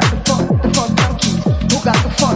got the funk, the funk monkeys? Who got the funk?